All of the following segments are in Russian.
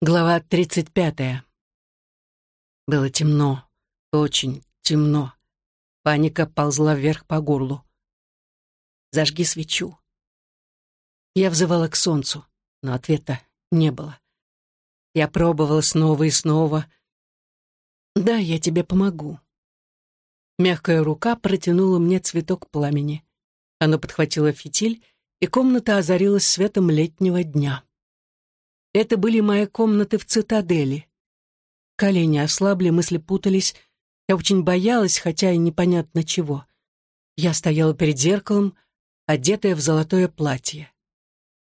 Глава тридцать пятая. Было темно, очень темно. Паника ползла вверх по горлу. «Зажги свечу». Я взывала к солнцу, но ответа не было. Я пробовала снова и снова. «Да, я тебе помогу». Мягкая рука протянула мне цветок пламени. Оно подхватило фитиль, и комната озарилась светом летнего дня. Это были мои комнаты в цитадели. Колени ослабли, мысли путались. Я очень боялась, хотя и непонятно чего. Я стояла перед зеркалом, одетая в золотое платье.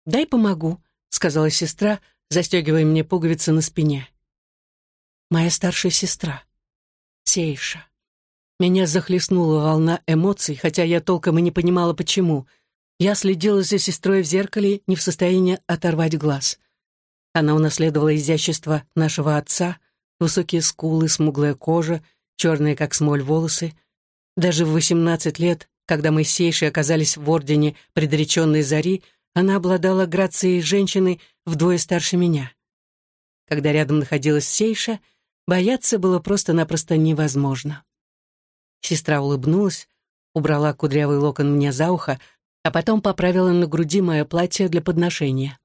«Дай помогу», — сказала сестра, застегивая мне пуговицы на спине. Моя старшая сестра. Сейша. Меня захлестнула волна эмоций, хотя я толком и не понимала, почему. Я следила за сестрой в зеркале, не в состоянии оторвать глаз. Она унаследовала изящество нашего отца, высокие скулы, смуглая кожа, черные, как смоль, волосы. Даже в восемнадцать лет, когда мы с Сейшей оказались в ордене предреченной зари, она обладала грацией женщины вдвое старше меня. Когда рядом находилась Сейша, бояться было просто-напросто невозможно. Сестра улыбнулась, убрала кудрявый локон мне за ухо, а потом поправила на груди мое платье для подношения.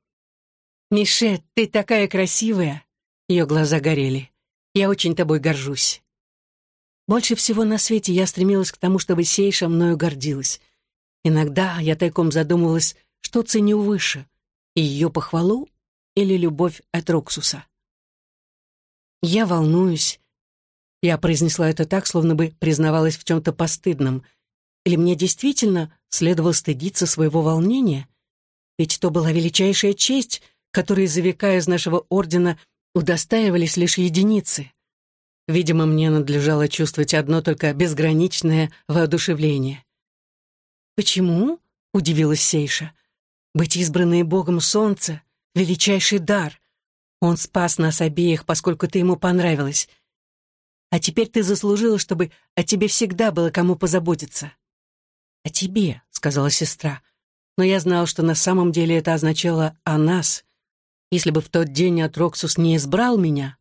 «Мише, ты такая красивая!» Ее глаза горели. «Я очень тобой горжусь». Больше всего на свете я стремилась к тому, чтобы Сейша мною гордилась. Иногда я тайком задумывалась, что ценю выше, ее похвалу или любовь от Роксуса. «Я волнуюсь». Я произнесла это так, словно бы признавалась в чем-то постыдном. Или мне действительно следовало стыдиться своего волнения? Ведь то была величайшая честь — которые за века из нашего ордена удостаивались лишь единицы. Видимо, мне надлежало чувствовать одно только безграничное воодушевление. «Почему?» — удивилась Сейша. «Быть избранной Богом солнца — величайший дар. Он спас нас обеих, поскольку ты ему понравилась. А теперь ты заслужила, чтобы о тебе всегда было кому позаботиться». «О тебе», — сказала сестра. Но я знал, что на самом деле это означало «о нас», если бы в тот день Атроксус не избрал меня,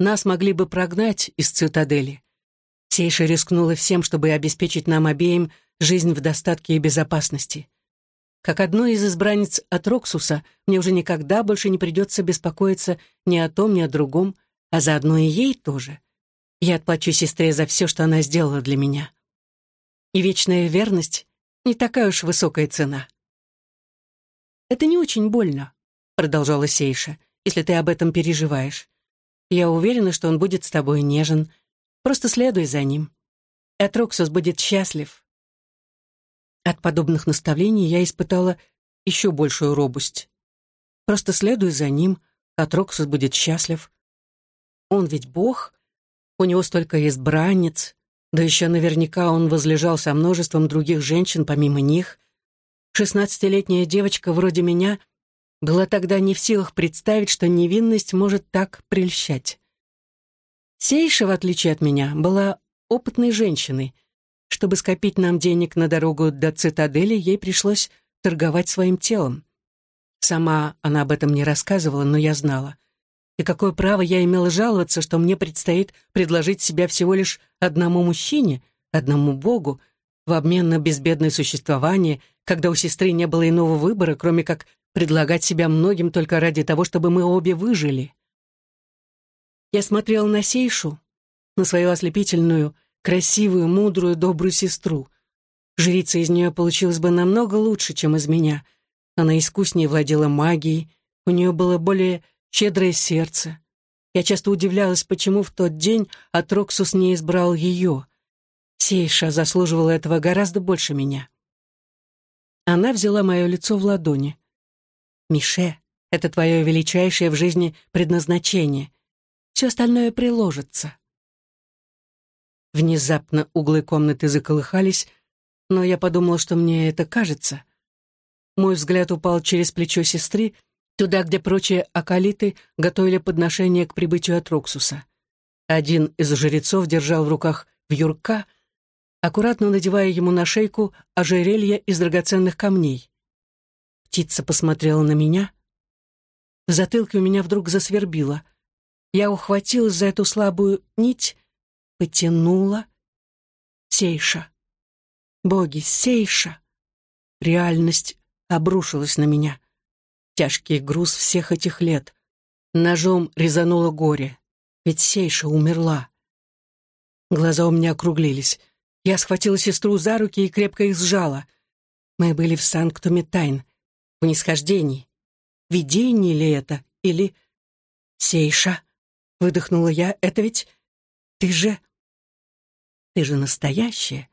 нас могли бы прогнать из цитадели. Сейша рискнула всем, чтобы обеспечить нам обеим жизнь в достатке и безопасности. Как одной из избранниц Атроксуса, мне уже никогда больше не придется беспокоиться ни о том, ни о другом, а заодно и ей тоже. Я отплачу сестре за все, что она сделала для меня. И вечная верность — не такая уж высокая цена. Это не очень больно продолжала Сейша, если ты об этом переживаешь. Я уверена, что он будет с тобой нежен. Просто следуй за ним. Этроксус будет счастлив. От подобных наставлений я испытала еще большую робость. Просто следуй за ним, Атроксус будет счастлив. Он ведь бог, у него столько избранниц, да еще наверняка он возлежал со множеством других женщин помимо них. Шестнадцатилетняя девочка вроде меня была тогда не в силах представить, что невинность может так прельщать. Сейша, в отличие от меня, была опытной женщиной. Чтобы скопить нам денег на дорогу до цитадели, ей пришлось торговать своим телом. Сама она об этом не рассказывала, но я знала. И какое право я имела жаловаться, что мне предстоит предложить себя всего лишь одному мужчине, одному богу, в обмен на безбедное существование, когда у сестры не было иного выбора, кроме как предлагать себя многим только ради того, чтобы мы обе выжили. Я смотрела на Сейшу, на свою ослепительную, красивую, мудрую, добрую сестру. Жрица из нее получилась бы намного лучше, чем из меня. Она искуснее владела магией, у нее было более щедрое сердце. Я часто удивлялась, почему в тот день Атроксус не избрал ее. Сейша заслуживала этого гораздо больше меня. Она взяла мое лицо в ладони. Мише, это твое величайшее в жизни предназначение. Все остальное приложится. Внезапно углы комнаты заколыхались, но я подумала, что мне это кажется. Мой взгляд упал через плечо сестры, туда, где прочие акалиты готовили подношение к прибытию от Роксуса. Один из жрецов держал в руках вьюрка, аккуратно надевая ему на шейку ожерелье из драгоценных камней. Птица посмотрела на меня. В затылке у меня вдруг засвербило. Я ухватилась за эту слабую нить, потянула. Сейша. Боги, Сейша. Реальность обрушилась на меня. Тяжкий груз всех этих лет. Ножом резануло горе. Ведь Сейша умерла. Глаза у меня округлились. Я схватила сестру за руки и крепко их сжала. Мы были в Санктуме Тайн, в нисхождении. Видение ли это? Или... «Сейша», — выдохнула я, — «это ведь... Ты же... Ты же настоящая».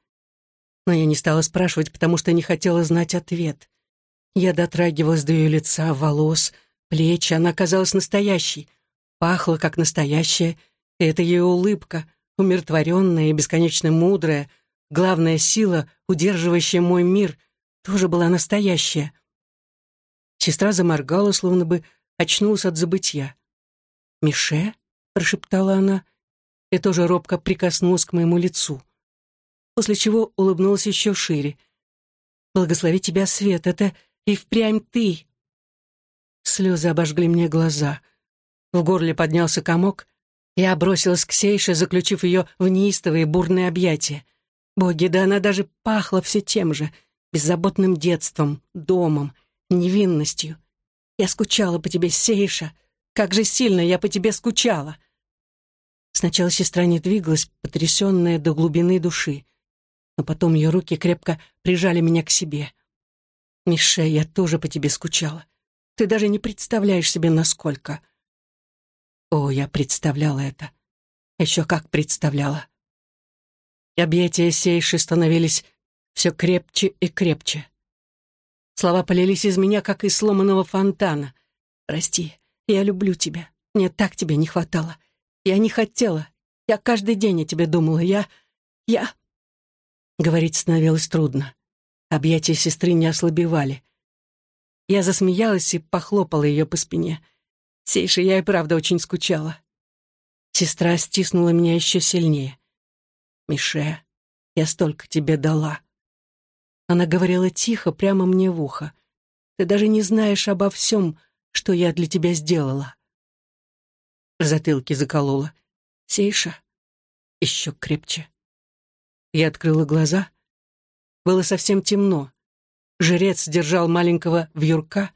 Но я не стала спрашивать, потому что не хотела знать ответ. Я дотрагивалась до ее лица, волос, плеч, она казалась настоящей. Пахла, как настоящая, и это ее улыбка, умиротворенная и бесконечно мудрая, главная сила, удерживающая мой мир, тоже была настоящая. Сестра заморгала, словно бы очнулась от забытья. «Мише?» — прошептала она, и тоже робко прикоснулась к моему лицу. После чего улыбнулась еще шире. «Благослови тебя, Свет, это и впрямь ты!» Слезы обожгли мне глаза. В горле поднялся комок. Я бросилась к Сейше, заключив ее в неистовые бурные объятия. Боги, да она даже пахла все тем же, беззаботным детством, домом, невинностью. Я скучала по тебе, Сейша. Как же сильно я по тебе скучала. Сначала сестра не двигалась, потрясенная до глубины души. Но потом ее руки крепко прижали меня к себе. «Мише, я тоже по тебе скучала. Ты даже не представляешь себе, насколько...» О, я представляла это. Еще как представляла. Объятия Сейши становились все крепче и крепче. Слова полились из меня, как из сломанного фонтана. «Прости, я люблю тебя. Мне так тебя не хватало. Я не хотела. Я каждый день о тебе думала. Я... я...» Говорить становилось трудно. Объятия сестры не ослабевали. Я засмеялась и похлопала ее по спине. Сейша, я и правда очень скучала. Сестра стиснула меня еще сильнее. «Мише, я столько тебе дала». Она говорила тихо, прямо мне в ухо. «Ты даже не знаешь обо всем, что я для тебя сделала». В затылке заколола. «Сейша?» Еще крепче. Я открыла глаза. Было совсем темно. Жрец держал маленького вьюрка,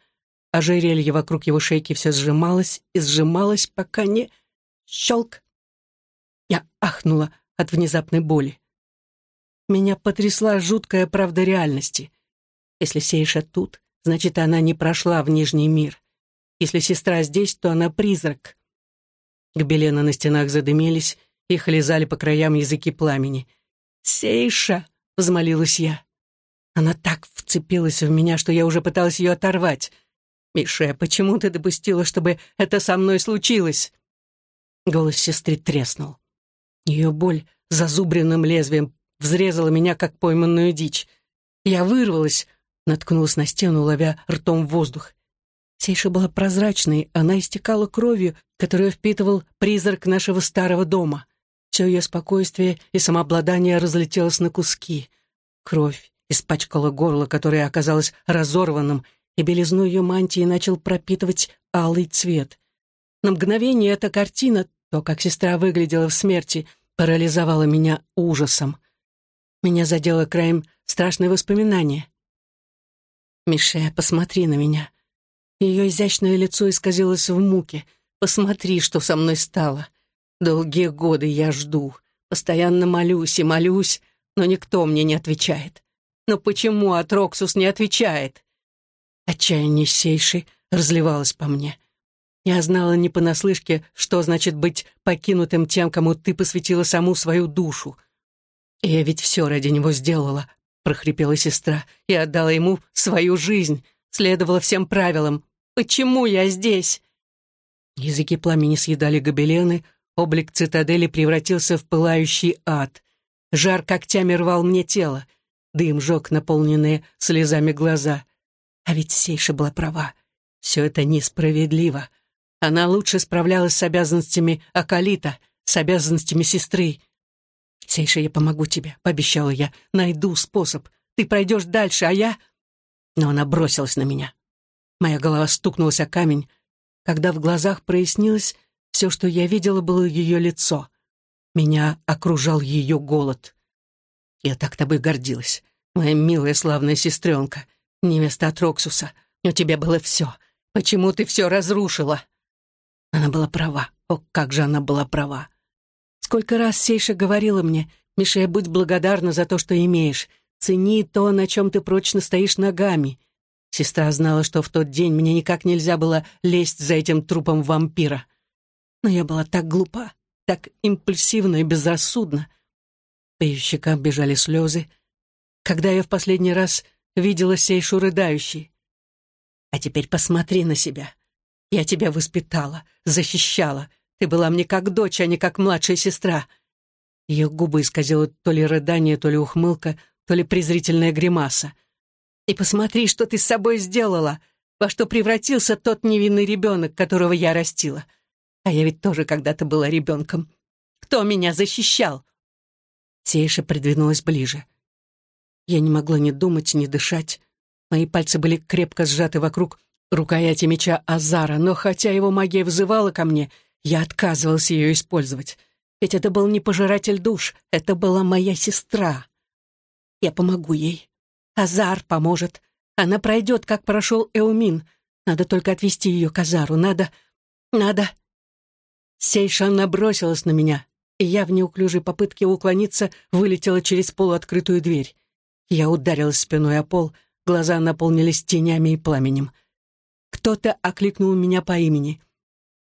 ожерелье вокруг его шейки все сжималось и сжималось, пока не... Щелк! Я ахнула от внезапной боли. Меня потрясла жуткая правда реальности. Если Сейша тут, значит, она не прошла в Нижний мир. Если сестра здесь, то она призрак. Гобелены на стенах задымились, их лизали по краям языки пламени. «Сейша!» — взмолилась я. Она так вцепилась в меня, что я уже пыталась ее оторвать. «Мише, почему ты допустила, чтобы это со мной случилось?» Голос сестры треснул. Ее боль зазубренным лезвием взрезала меня, как пойманную дичь. Я вырвалась, наткнулась на стену, ловя ртом воздух. Сейша была прозрачной, она истекала кровью, которую впитывал призрак нашего старого дома. Все ее спокойствие и самообладание разлетелось на куски. Кровь испачкала горло, которое оказалось разорванным, и белизну ее мантии начал пропитывать алый цвет. На мгновение эта картина, то, как сестра выглядела в смерти, парализовала меня ужасом. Меня задело краем страшное воспоминание. «Мише, посмотри на меня». Ее изящное лицо исказилось в муке. «Посмотри, что со мной стало. Долгие годы я жду, постоянно молюсь и молюсь, но никто мне не отвечает. Но почему Атроксус не отвечает?» Отчаяние сейши разливалось по мне. Я знала не понаслышке, что значит быть покинутым тем, кому ты посвятила саму свою душу — «Я ведь все ради него сделала», — прохрипела сестра. «Я отдала ему свою жизнь, следовала всем правилам. Почему я здесь?» Языки пламени съедали гобелены, облик цитадели превратился в пылающий ад. Жар когтями рвал мне тело, дым жег наполненные слезами глаза. А ведь Сейша была права. Все это несправедливо. Она лучше справлялась с обязанностями Акалита, с обязанностями сестры. «Сейша, я помогу тебе», — пообещала я. «Найду способ. Ты пройдешь дальше, а я...» Но она бросилась на меня. Моя голова стукнулась о камень. когда в глазах прояснилось, все, что я видела, было ее лицо. Меня окружал ее голод. Я так тобой гордилась, моя милая славная сестренка, невеста от Роксуса. У тебя было все. Почему ты все разрушила? Она была права. О, как же она была права. Сколько раз Сейша говорила мне, «Миша, будь благодарна за то, что имеешь. Цени то, на чем ты прочно стоишь ногами». Сестра знала, что в тот день мне никак нельзя было лезть за этим трупом вампира. Но я была так глупа, так импульсивна и безрассудна. По ее щекам бежали слезы. Когда я в последний раз видела Сейшу рыдающей. А теперь посмотри на себя. Я тебя воспитала, защищала. Ты была мне как дочь, а не как младшая сестра. Ее губы исказило то ли рыдание, то ли ухмылка, то ли презрительная гримаса. И посмотри, что ты с собой сделала, во что превратился тот невинный ребенок, которого я растила. А я ведь тоже когда-то была ребенком. Кто меня защищал? Сейша придвинулась ближе. Я не могла ни думать, ни дышать. Мои пальцы были крепко сжаты вокруг рукояти меча Азара, но хотя его магия взывала ко мне, я отказывался ее использовать. Ведь это был не пожиратель душ, это была моя сестра. Я помогу ей. Азар поможет. Она пройдет, как прошел Эумин. Надо только отвести ее к Азару. Надо... надо... Сейша набросилась на меня, и я в неуклюжей попытке уклониться вылетела через полуоткрытую дверь. Я ударилась спиной о пол, глаза наполнились тенями и пламенем. Кто-то окликнул меня по имени.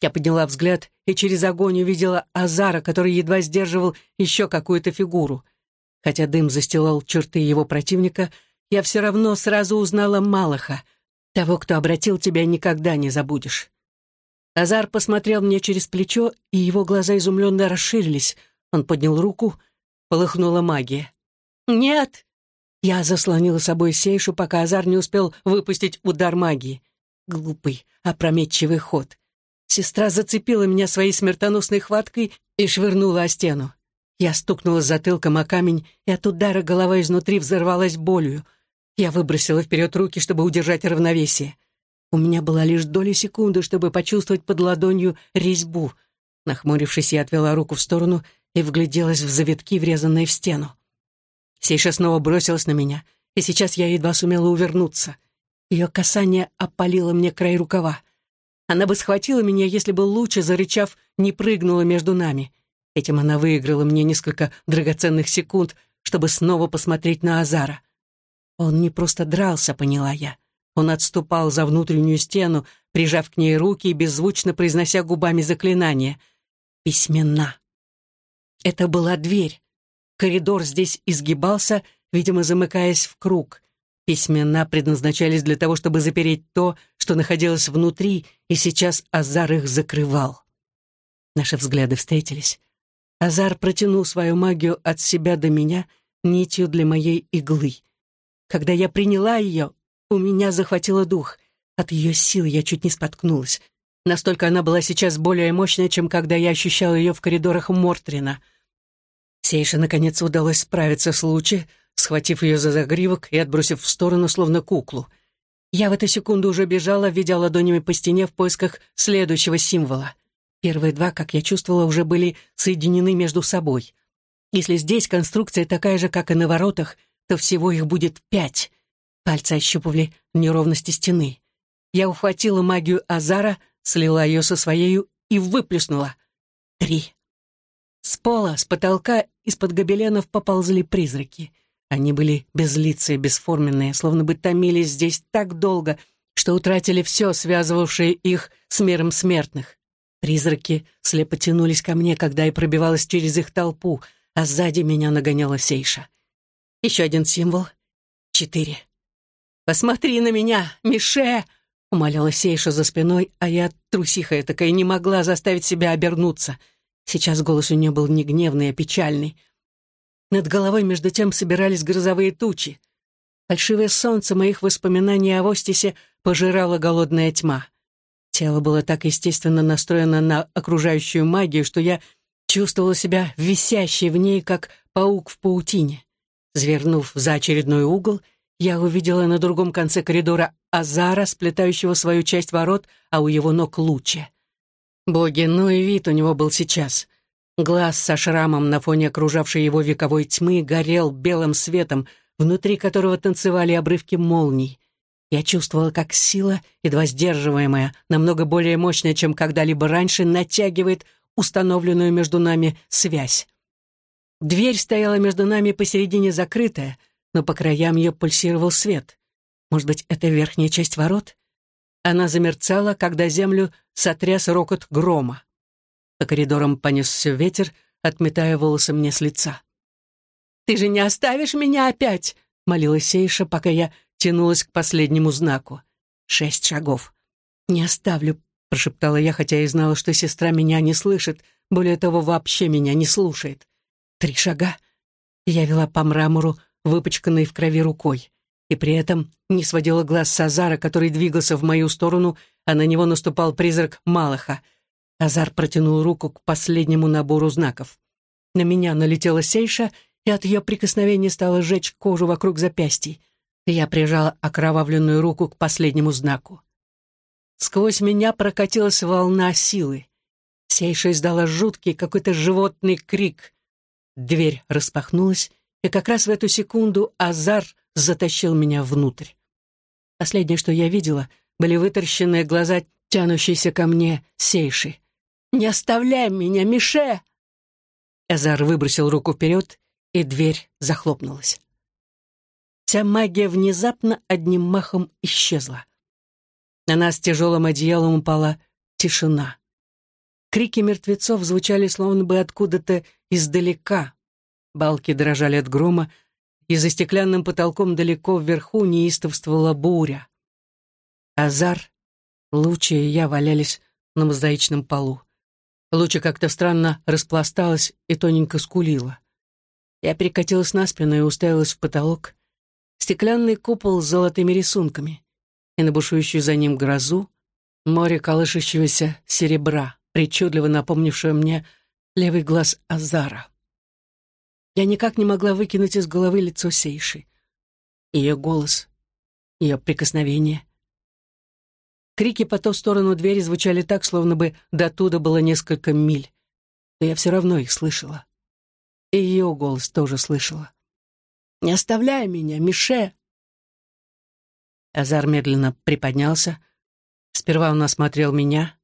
Я подняла взгляд и через огонь увидела Азара, который едва сдерживал еще какую-то фигуру. Хотя дым застилал черты его противника, я все равно сразу узнала Малаха. Того, кто обратил тебя, никогда не забудешь. Азар посмотрел мне через плечо, и его глаза изумленно расширились. Он поднял руку, полыхнула магия. «Нет!» Я заслонила собой Сейшу, пока Азар не успел выпустить удар магии. Глупый, опрометчивый ход. Сестра зацепила меня своей смертоносной хваткой и швырнула о стену. Я стукнула затылком о камень, и от удара голова изнутри взорвалась болью. Я выбросила вперед руки, чтобы удержать равновесие. У меня была лишь доля секунды, чтобы почувствовать под ладонью резьбу. Нахмурившись, я отвела руку в сторону и вгляделась в завитки, врезанные в стену. Сейша снова бросилась на меня, и сейчас я едва сумела увернуться. Ее касание опалило мне край рукава. Она бы схватила меня, если бы лучше, зарычав, не прыгнула между нами. Этим она выиграла мне несколько драгоценных секунд, чтобы снова посмотреть на Азара. Он не просто дрался, поняла я. Он отступал за внутреннюю стену, прижав к ней руки и беззвучно произнося губами заклинание. «Письмена». Это была дверь. Коридор здесь изгибался, видимо, замыкаясь в круг. Письмена предназначались для того, чтобы запереть то, что находилось внутри, и сейчас Азар их закрывал. Наши взгляды встретились. Азар протянул свою магию от себя до меня нитью для моей иглы. Когда я приняла ее, у меня захватило дух. От ее сил я чуть не споткнулась. Настолько она была сейчас более мощная, чем когда я ощущала ее в коридорах Мортрина — Сейше, наконец, удалось справиться с Лучи, схватив ее за загривок и отбросив в сторону, словно куклу. Я в эту секунду уже бежала, ведя ладонями по стене в поисках следующего символа. Первые два, как я чувствовала, уже были соединены между собой. Если здесь конструкция такая же, как и на воротах, то всего их будет пять. Пальцы ощупывали неровности стены. Я ухватила магию Азара, слила ее со своею и выплюснула. Три. С пола, с потолка, из-под гобеленов поползли призраки. Они были безлицые, бесформенные, словно бы томились здесь так долго, что утратили все, связывавшее их с миром смертных. Призраки слепо тянулись ко мне, когда я пробивалась через их толпу, а сзади меня нагоняла Сейша. Еще один символ. Четыре. «Посмотри на меня, Мише!» — умоляла Сейша за спиной, а я, трусиха такая, не могла заставить себя обернуться — Сейчас голос у нее был не гневный, а печальный. Над головой между тем собирались грозовые тучи. Фальшивое солнце моих воспоминаний о Востисе пожирала голодная тьма. Тело было так естественно настроено на окружающую магию, что я чувствовала себя висящей в ней, как паук в паутине. Звернув за очередной угол, я увидела на другом конце коридора Азара, сплетающего свою часть ворот, а у его ног луче. Боги, ну и вид у него был сейчас. Глаз со шрамом на фоне окружавшей его вековой тьмы горел белым светом, внутри которого танцевали обрывки молний. Я чувствовала, как сила, едва сдерживаемая, намного более мощная, чем когда-либо раньше, натягивает установленную между нами связь. Дверь стояла между нами посередине закрытая, но по краям ее пульсировал свет. Может быть, это верхняя часть ворот? Она замерцала, когда землю сотряс рокот грома. По коридорам понесся ветер, отметая волосы мне с лица. «Ты же не оставишь меня опять!» — молилась Сейша, пока я тянулась к последнему знаку. Шесть шагов. «Не оставлю», — прошептала я, хотя и знала, что сестра меня не слышит, более того, вообще меня не слушает. Три шага. Я вела по мрамору, выпачканной в крови рукой, и при этом не сводила глаз с Азара, который двигался в мою сторону, а на него наступал призрак Малаха. Азар протянул руку к последнему набору знаков. На меня налетела Сейша, и от ее прикосновения стало жечь кожу вокруг запястий. Я прижала окровавленную руку к последнему знаку. Сквозь меня прокатилась волна силы. Сейша издала жуткий какой-то животный крик. Дверь распахнулась, и как раз в эту секунду Азар затащил меня внутрь. Последнее, что я видела, были вытаращенные глаза, тянущиеся ко мне Сейши. «Не оставляй меня, Мише!» Азар выбросил руку вперед, и дверь захлопнулась. Вся магия внезапно одним махом исчезла. На нас тяжелым одеялом упала тишина. Крики мертвецов звучали словно бы откуда-то издалека. Балки дрожали от грома, и за стеклянным потолком далеко вверху неистовствовала буря. Азар, Лучи и я валялись на мозаичном полу. Луча как-то странно распласталась и тоненько скулила. Я перекатилась на спину и уставилась в потолок стеклянный купол с золотыми рисунками и на бушующую за ним грозу море колышащегося серебра, причудливо напомнившее мне левый глаз Азара. Я никак не могла выкинуть из головы лицо Сейши. Ее голос, ее прикосновение. Крики по ту сторону двери звучали так, словно бы до туда было несколько миль. Но я все равно их слышала. И ее голос тоже слышала. Не оставляй меня, Мише!» Азар медленно приподнялся. Сперва он осмотрел меня,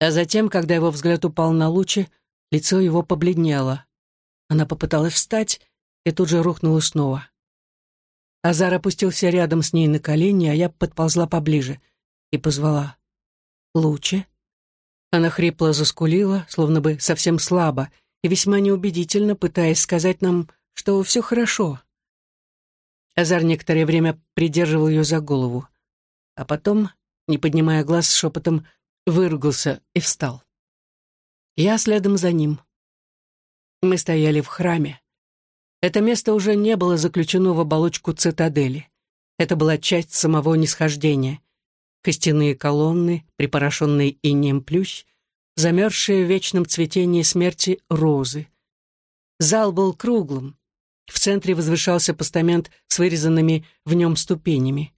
а затем, когда его взгляд упал на лучи, лицо его побледнело. Она попыталась встать и тут же рухнула снова. Азар опустился рядом с ней на колени, а я подползла поближе и позвала. «Лучи?» Она хрипло заскулила, словно бы совсем слабо, и весьма неубедительно, пытаясь сказать нам, что все хорошо. Азар некоторое время придерживал ее за голову, а потом, не поднимая глаз, шепотом выругался и встал. Я следом за ним. Мы стояли в храме. Это место уже не было заключено в оболочку цитадели. Это была часть самого нисхождения. Костяные колонны, припорошенный инеем плющ, замерзшие в вечном цветении смерти розы. Зал был круглым, в центре возвышался постамент с вырезанными в нем ступенями.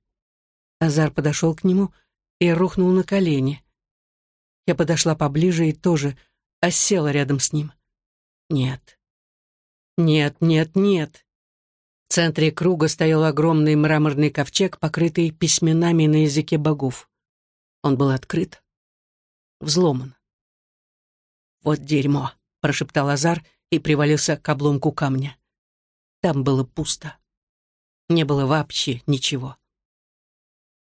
Азар подошел к нему и рухнул на колени. Я подошла поближе и тоже осела рядом с ним. Нет. Нет, нет, нет. В центре круга стоял огромный мраморный ковчег, покрытый письменами на языке богов. Он был открыт, взломан. «Вот дерьмо», — прошептал Азар и привалился к обломку камня. Там было пусто. Не было вообще ничего.